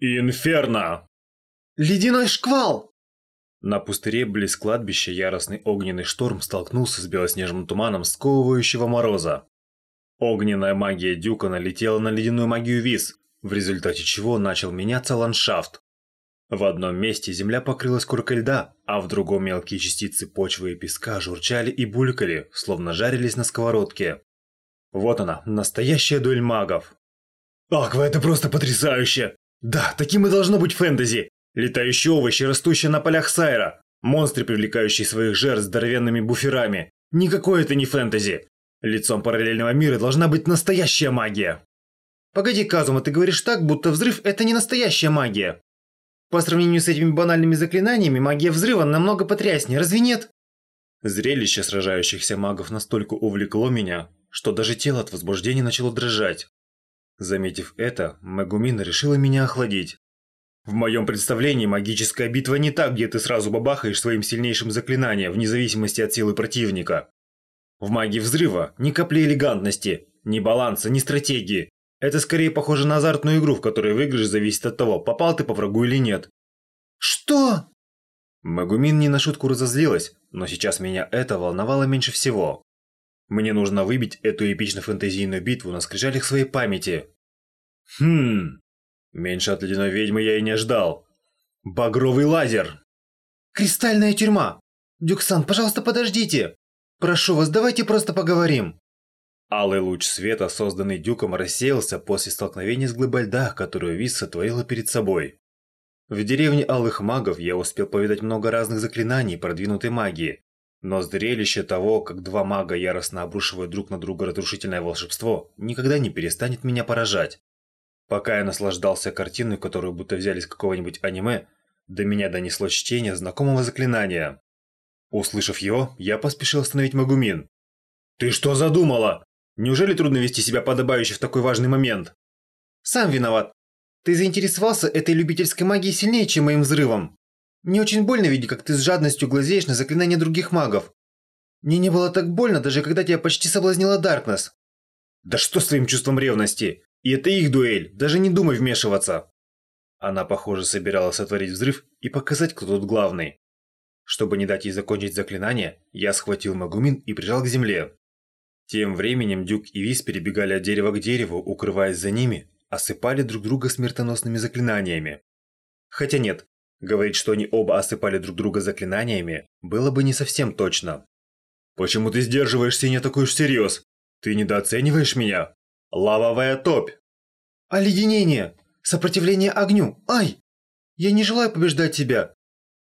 Инферно! Ледяной шквал! На пустыре близ кладбища яростный огненный шторм столкнулся с белоснежным туманом сковывающего мороза. Огненная магия Дюка налетела на ледяную магию Виз, в результате чего начал меняться ландшафт. В одном месте земля покрылась коркой льда, а в другом мелкие частицы почвы и песка журчали и булькали, словно жарились на сковородке. Вот она, настоящая дуэль магов. Аква, это просто потрясающе! Да, таким и должно быть фэнтези! Летающие овощи, растущие на полях Сайра, монстры, привлекающие своих жертв здоровенными буферами. Никакое это не фэнтези. Лицом параллельного мира должна быть настоящая магия. Погоди, Казума, ты говоришь так, будто взрыв – это не настоящая магия. По сравнению с этими банальными заклинаниями, магия взрыва намного потряснее, разве нет? Зрелище сражающихся магов настолько увлекло меня, что даже тело от возбуждения начало дрожать. Заметив это, Магумина решила меня охладить. В моем представлении магическая битва не та, где ты сразу бабахаешь своим сильнейшим заклинанием, вне зависимости от силы противника. В магии взрыва ни капли элегантности, ни баланса, ни стратегии. Это скорее похоже на азартную игру, в которой выигрыш зависит от того, попал ты по врагу или нет. Что? Магумин не на шутку разозлилась, но сейчас меня это волновало меньше всего. Мне нужно выбить эту эпично-фэнтезийную битву на скрижалях своей памяти. Хм. Меньше от ледяной ведьмы я и не ждал. Багровый лазер. Кристальная тюрьма. Дюксан, пожалуйста, подождите. Прошу вас, давайте просто поговорим. Алый луч света, созданный Дюком, рассеялся после столкновения с глыбой льда, которую Виз сотворила перед собой. В деревне Алых Магов я успел повидать много разных заклинаний продвинутой магии, но зрелище того, как два мага яростно обрушивают друг на друга разрушительное волшебство, никогда не перестанет меня поражать. Пока я наслаждался картиной, которую будто взяли из какого-нибудь аниме, до меня донесло чтение знакомого заклинания. Услышав его, я поспешил остановить Магумин. «Ты что задумала? Неужели трудно вести себя подобающе в такой важный момент?» «Сам виноват. Ты заинтересовался этой любительской магией сильнее, чем моим взрывом. Мне очень больно видеть, как ты с жадностью глазеешь на заклинания других магов. Мне не было так больно, даже когда тебя почти соблазнила Даркнесс». «Да что с твоим чувством ревности? И это их дуэль, даже не думай вмешиваться!» Она, похоже, собиралась сотворить взрыв и показать, кто тут главный. Чтобы не дать ей закончить заклинание, я схватил Магумин и прижал к земле. Тем временем Дюк и Вис перебегали от дерева к дереву, укрываясь за ними, осыпали друг друга смертоносными заклинаниями. Хотя нет, говорить, что они оба осыпали друг друга заклинаниями, было бы не совсем точно. «Почему ты сдерживаешься и не уж всерьез? Ты недооцениваешь меня? Лавовая топь!» «Оледенение! Сопротивление огню! Ай! Я не желаю побеждать тебя,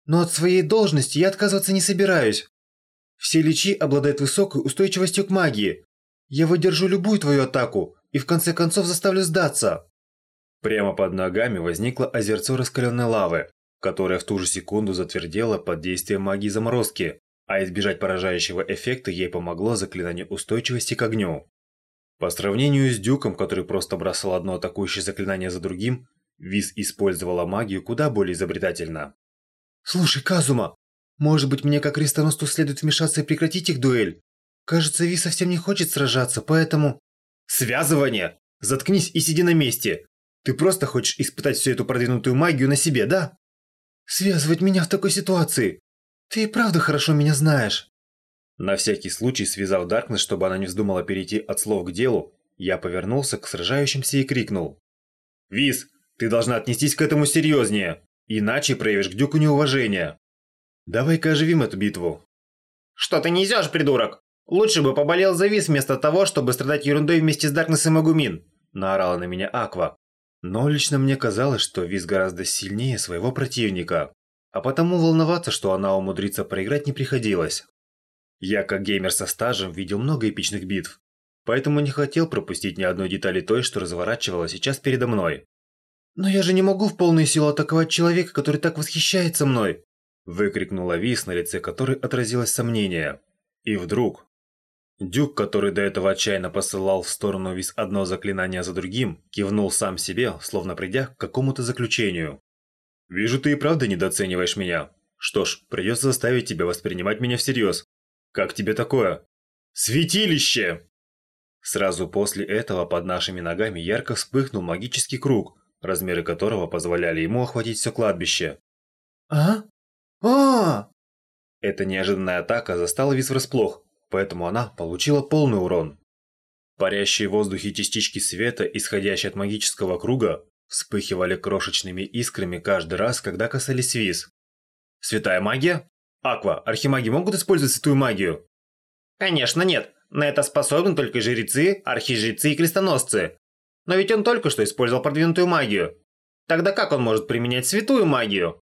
но от своей должности я отказываться не собираюсь. Все личи обладают высокой устойчивостью к магии. Я выдержу любую твою атаку и в конце концов заставлю сдаться. Прямо под ногами возникло озерцо раскаленной лавы, которое в ту же секунду затвердело под действием магии заморозки, а избежать поражающего эффекта ей помогло заклинание устойчивости к огню. По сравнению с Дюком, который просто бросал одно атакующее заклинание за другим, Виз использовала магию куда более изобретательно. «Слушай, Казума, может быть, мне как крестоносцу следует вмешаться и прекратить их дуэль? Кажется, Ви совсем не хочет сражаться, поэтому...» «Связывание! Заткнись и сиди на месте! Ты просто хочешь испытать всю эту продвинутую магию на себе, да?» «Связывать меня в такой ситуации? Ты и правда хорошо меня знаешь!» На всякий случай, связав Даркнесс, чтобы она не вздумала перейти от слов к делу, я повернулся к сражающимся и крикнул. «Виз, ты должна отнестись к этому серьезнее, иначе проявишь к Дюку неуважение!» Давай-ка оживим эту битву. Что ты несешь, придурок? Лучше бы поболел за виз вместо того, чтобы страдать ерундой вместе с Даркнесс и Магумин. Наорала на меня Аква. Но лично мне казалось, что Виз гораздо сильнее своего противника. А потому волноваться, что она умудрится проиграть, не приходилось. Я, как геймер со стажем, видел много эпичных битв. Поэтому не хотел пропустить ни одной детали той, что разворачивалась сейчас передо мной. «Но я же не могу в полную силу атаковать человека, который так восхищается мной!» Выкрикнула Вис, на лице которой отразилось сомнение. И вдруг... Дюк, который до этого отчаянно посылал в сторону Вис одно заклинание за другим, кивнул сам себе, словно придя к какому-то заключению. «Вижу, ты и правда недооцениваешь меня. Что ж, придется заставить тебя воспринимать меня всерьез. Как тебе такое?» «Святилище!» Сразу после этого под нашими ногами ярко вспыхнул магический круг, размеры которого позволяли ему охватить все кладбище. А? А! Эта неожиданная атака застала Виз врасплох, поэтому она получила полный урон. Парящие в воздухе частички света, исходящие от магического круга, вспыхивали крошечными искрами каждый раз, когда касались Виз. Святая магия? Аква, архимаги могут использовать святую магию? Конечно нет. На это способны только жрецы, архижрецы и крестоносцы. Но ведь он только что использовал продвинутую магию. Тогда как он может применять святую магию?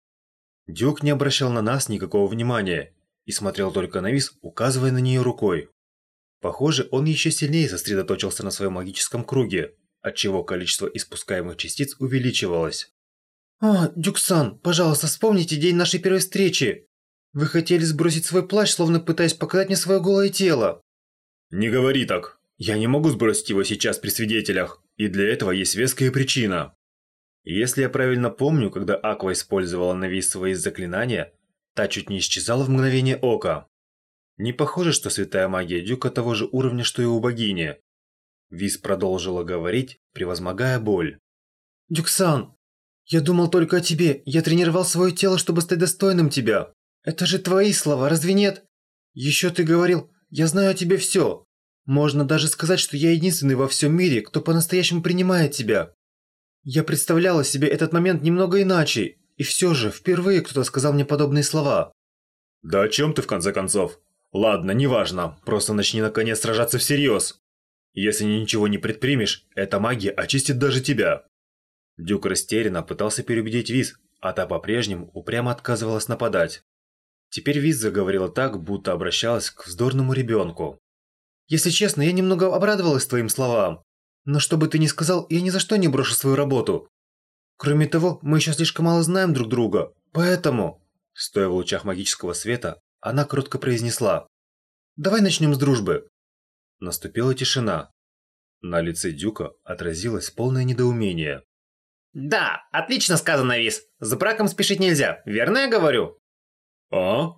Дюк не обращал на нас никакого внимания и смотрел только на Виз, указывая на нее рукой. Похоже, он еще сильнее сосредоточился на своем магическом круге, отчего количество испускаемых частиц увеличивалось. «А, Дюксан, пожалуйста, вспомните день нашей первой встречи. Вы хотели сбросить свой плащ, словно пытаясь показать мне свое голое тело». «Не говори так. Я не могу сбросить его сейчас при свидетелях, и для этого есть веская причина». Если я правильно помню, когда Аква использовала на весь свои заклинания, та чуть не исчезала в мгновение ока. Не похоже, что святая магия Дюка того же уровня, что и у богини. Виз продолжила говорить, превозмогая боль. «Дюксан, я думал только о тебе. Я тренировал свое тело, чтобы стать достойным тебя. Это же твои слова, разве нет? Еще ты говорил, я знаю о тебе все. Можно даже сказать, что я единственный во всем мире, кто по-настоящему принимает тебя. Я представляла себе этот момент немного иначе, и все же впервые кто-то сказал мне подобные слова. Да о чем ты в конце концов? Ладно, неважно, просто начни наконец сражаться всерьез. Если ничего не предпримешь, эта магия очистит даже тебя. Дюк растерянно пытался переубедить Виз, а та по-прежнему упрямо отказывалась нападать. Теперь Виз заговорила так, будто обращалась к вздорному ребенку. «Если честно, я немного обрадовалась твоим словам. Но что бы ты ни сказал, я ни за что не брошу свою работу. Кроме того, мы еще слишком мало знаем друг друга, поэтому...» Стоя в лучах магического света, она кротко произнесла. «Давай начнем с дружбы». Наступила тишина. На лице Дюка отразилось полное недоумение. Да, отлично сказано, Вис. С браком спешить нельзя, верно я говорю? А?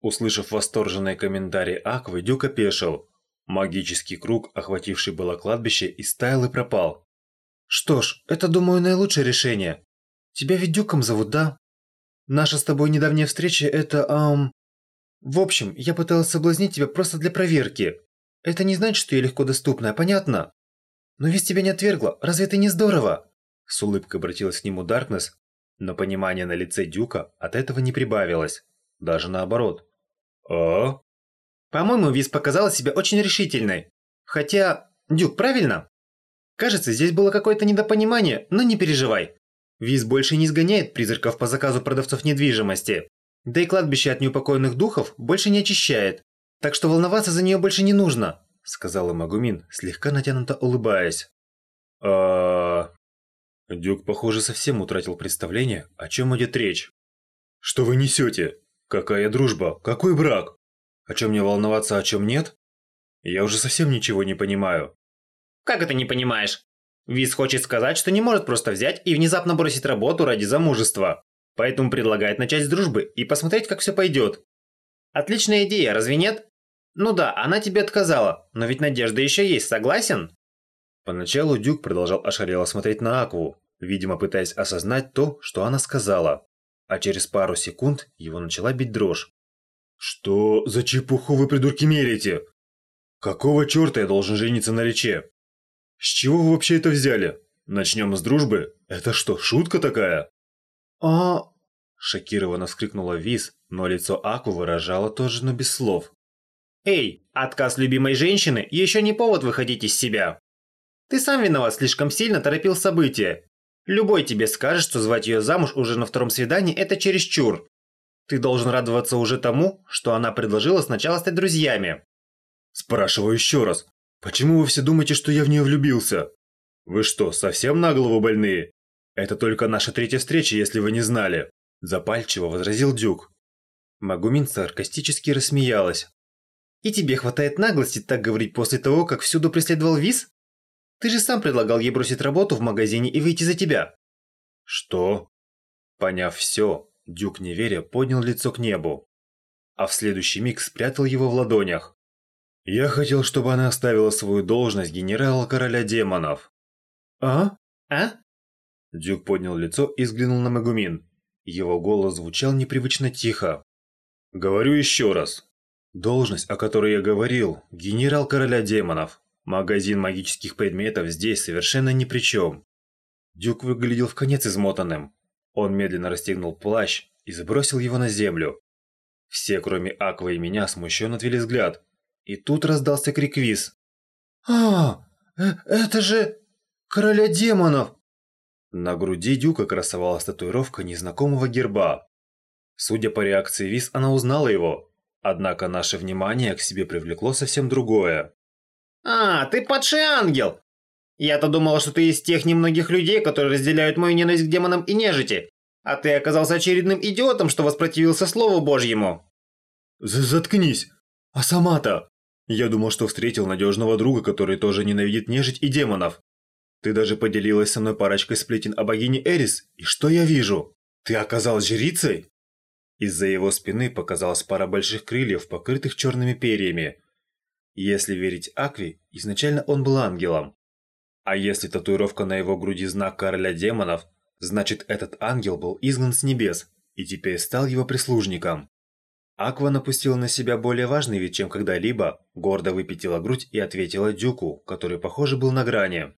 Услышав восторженные комментарии Аквы, Дюк опешил. Магический круг, охвативший было кладбище, истаял и пропал. Что ж, это, думаю, наилучшее решение. Тебя ведь Дюком зовут, да? Наша с тобой недавняя встреча – это, ам... В общем, я пыталась соблазнить тебя просто для проверки. Это не значит, что я легко доступная, понятно? Но ведь тебя не отвергла, разве это не здорово? С улыбкой обратилась к нему Даркнесс, но понимание на лице Дюка от этого не прибавилось. Даже наоборот. «А?» «По-моему, Виз показала себя очень решительной. Хотя... Дюк, правильно?» «Кажется, здесь было какое-то недопонимание, но не переживай. Виз больше не изгоняет призраков по заказу продавцов недвижимости. Да и кладбище от неупокоенных духов больше не очищает. Так что волноваться за нее больше не нужно», сказала Магумин, слегка натянуто улыбаясь. а Дюк, похоже, совсем утратил представление, о чем идет речь. «Что вы несете? Какая дружба? Какой брак? О чем мне волноваться, о чем нет? Я уже совсем ничего не понимаю». «Как это не понимаешь? Виз хочет сказать, что не может просто взять и внезапно бросить работу ради замужества. Поэтому предлагает начать с дружбы и посмотреть, как все пойдет. Отличная идея, разве нет? Ну да, она тебе отказала, но ведь надежда еще есть, согласен? Поначалу Дюк продолжал ошалело смотреть на Акву, видимо пытаясь осознать то, что она сказала. А через пару секунд его начала бить дрожь. «Что за чепуху вы, придурки, мерите? Какого черта я должен жениться на Рече? С чего вы вообще это взяли? Начнем с дружбы? Это что, шутка такая?» «А...» Шокированно вскрикнула Виз, но лицо Аку выражало тоже, но без слов. «Эй, отказ любимой женщины еще не повод выходить из себя!» Ты сам виноват, слишком сильно торопил события. Любой тебе скажет, что звать ее замуж уже на втором свидании – это чересчур. Ты должен радоваться уже тому, что она предложила сначала стать друзьями. Спрашиваю еще раз, почему вы все думаете, что я в нее влюбился? Вы что, совсем на голову больные? Это только наша третья встреча, если вы не знали. Запальчиво возразил Дюк. Магумин саркастически рассмеялась. И тебе хватает наглости так говорить после того, как всюду преследовал Виз? Ты же сам предлагал ей бросить работу в магазине и выйти за тебя. Что? Поняв все, Дюк неверя поднял лицо к небу, а в следующий миг спрятал его в ладонях. Я хотел, чтобы она оставила свою должность генерала короля демонов. А? А? Дюк поднял лицо и взглянул на Магумин. Его голос звучал непривычно тихо. «Говорю еще раз. Должность, о которой я говорил, генерал короля демонов. Магазин магических предметов здесь совершенно ни при чем». Дюк выглядел в конец измотанным. Он медленно расстегнул плащ и сбросил его на землю. Все, кроме Аквы и меня, смущенно отвели взгляд. И тут раздался крик Виз. «А, э, это же короля демонов!» На груди Дюка красовалась татуировка незнакомого герба. Судя по реакции Виз, она узнала его. Однако наше внимание к себе привлекло совсем другое. «А, ты падший ангел! Я-то думала, что ты из тех немногих людей, которые разделяют мою ненависть к демонам и нежити. А ты оказался очередным идиотом, что воспротивился Слову Божьему!» «Заткнись! А сама-то?» Я думал, что встретил надежного друга, который тоже ненавидит нежить и демонов. Ты даже поделилась со мной парочкой сплетен о богине Эрис, и что я вижу? Ты оказалась жрицей? Из-за его спины показалась пара больших крыльев, покрытых черными перьями. Если верить Акви, изначально он был ангелом. А если татуировка на его груди знак короля демонов, значит этот ангел был изгнан с небес и теперь стал его прислужником. Аква напустила на себя более важный вид, чем когда-либо, гордо выпятила грудь и ответила Дюку, который, похоже, был на грани.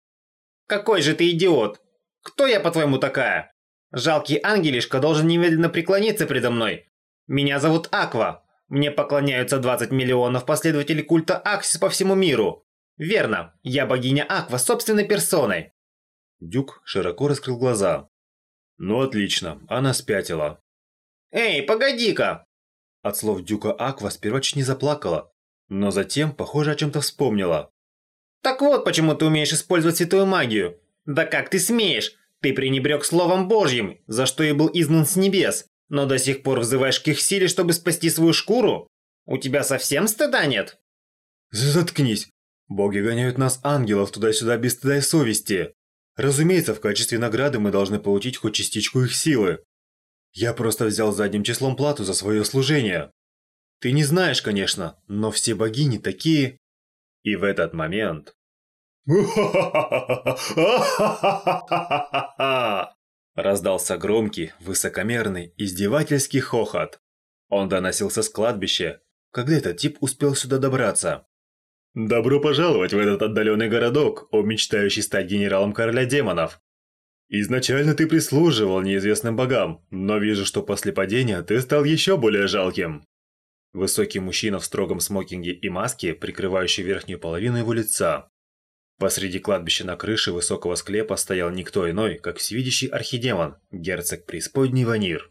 Какой же ты идиот! Кто я, по-твоему, такая? Жалкий ангелишка должен немедленно преклониться предо мной. Меня зовут Аква. Мне поклоняются 20 миллионов последователей культа Аксис по всему миру. Верно, я богиня Аква собственной персоной. Дюк широко раскрыл глаза. Ну отлично, она спятила. Эй, погоди-ка! От слов Дюка Аква сперва чуть не заплакала, но затем, похоже, о чем-то вспомнила. Так вот, почему ты умеешь использовать святую магию. Да как ты смеешь? Ты пренебрег словом Божьим, за что и был изгнан с небес, но до сих пор взываешь к их силе, чтобы спасти свою шкуру? У тебя совсем стыда нет? Заткнись. Боги гоняют нас, ангелов, туда-сюда без стыда и совести. Разумеется, в качестве награды мы должны получить хоть частичку их силы. Я просто взял задним числом плату за свое служение. Ты не знаешь, конечно, но все богини такие... И в этот момент... Раздался громкий, высокомерный, издевательский хохот. Он доносился с кладбища, когда этот тип успел сюда добраться. «Добро пожаловать в этот отдаленный городок, о мечтающий стать генералом короля демонов! Изначально ты прислуживал неизвестным богам, но вижу, что после падения ты стал еще более жалким. Высокий мужчина в строгом смокинге и маске, прикрывающий верхнюю половину его лица. Посреди кладбища на крыше высокого склепа стоял никто иной, как всевидящий архидемон, герцог преисподней Ванир.